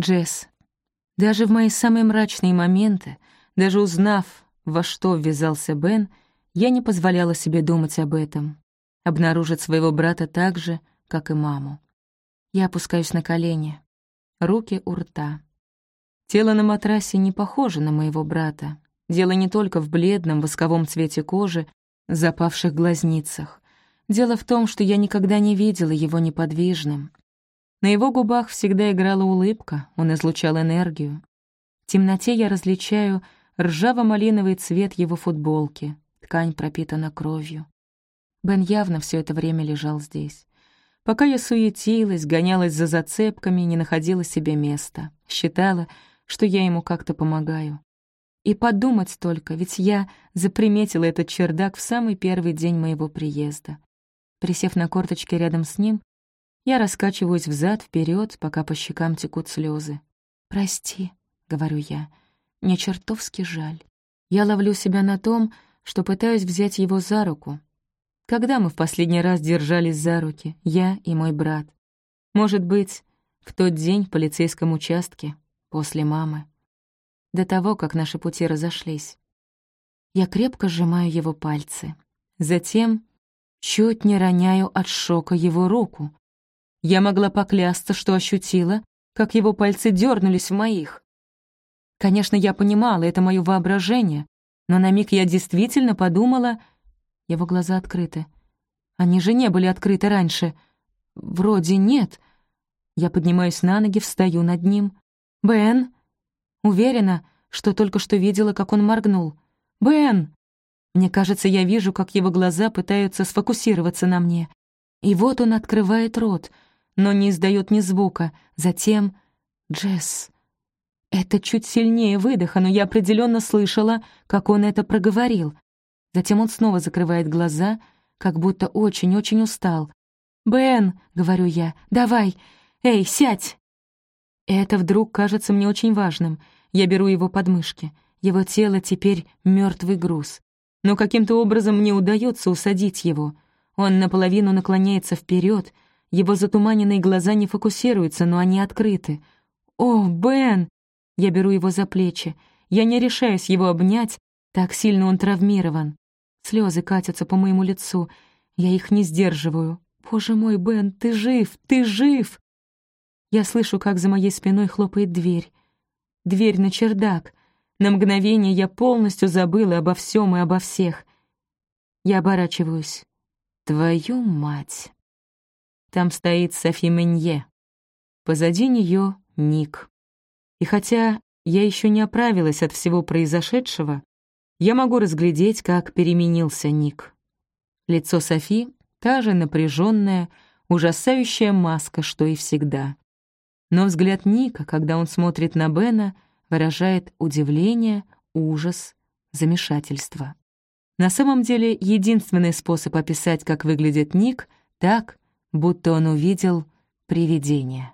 Джесс, даже в мои самые мрачные моменты, даже узнав, во что ввязался Бен, я не позволяла себе думать об этом, обнаружить своего брата так же, как и маму. Я опускаюсь на колени, руки у рта. Тело на матрасе не похоже на моего брата. Дело не только в бледном восковом цвете кожи, запавших глазницах. Дело в том, что я никогда не видела его неподвижным. На его губах всегда играла улыбка, он излучал энергию. В темноте я различаю ржаво-малиновый цвет его футболки, ткань пропитана кровью. Бен явно все это время лежал здесь. Пока я суетилась, гонялась за зацепками, не находила себе места. Считала, что я ему как-то помогаю. И подумать только, ведь я заприметила этот чердак в самый первый день моего приезда. Присев на корточки рядом с ним, я раскачиваюсь взад вперед, пока по щекам текут слезы. «Прости», — говорю я, — «мне чертовски жаль». Я ловлю себя на том, что пытаюсь взять его за руку. Когда мы в последний раз держались за руки, я и мой брат? Может быть, в тот день в полицейском участке, после мамы. До того, как наши пути разошлись. Я крепко сжимаю его пальцы. Затем Чуть не роняю от шока его руку. Я могла поклясться, что ощутила, как его пальцы дернулись в моих. Конечно, я понимала, это мое воображение, но на миг я действительно подумала... Его глаза открыты. Они же не были открыты раньше. Вроде нет. Я поднимаюсь на ноги, встаю над ним. «Бен!» Уверена, что только что видела, как он моргнул. «Бен!» Мне кажется, я вижу, как его глаза пытаются сфокусироваться на мне. И вот он открывает рот, но не издает ни звука. Затем «Джесс». Это чуть сильнее выдоха, но я определенно слышала, как он это проговорил. Затем он снова закрывает глаза, как будто очень-очень устал. «Бен», — говорю я, — «давай, эй, сядь!» Это вдруг кажется мне очень важным. Я беру его подмышки. Его тело теперь мертвый груз но каким-то образом мне удается усадить его. Он наполовину наклоняется вперед, его затуманенные глаза не фокусируются, но они открыты. «О, Бен!» Я беру его за плечи. Я не решаюсь его обнять, так сильно он травмирован. Слезы катятся по моему лицу. Я их не сдерживаю. «Боже мой, Бен, ты жив! Ты жив!» Я слышу, как за моей спиной хлопает дверь. Дверь на чердак. На мгновение я полностью забыла обо всем и обо всех. Я оборачиваюсь. Твою мать! Там стоит Софи Менье. Позади нее Ник. И хотя я еще не оправилась от всего произошедшего, я могу разглядеть, как переменился Ник. Лицо Софи — та же напряженная, ужасающая маска, что и всегда. Но взгляд Ника, когда он смотрит на Бена — выражает удивление, ужас, замешательство. На самом деле, единственный способ описать, как выглядит Ник, так, будто он увидел привидение.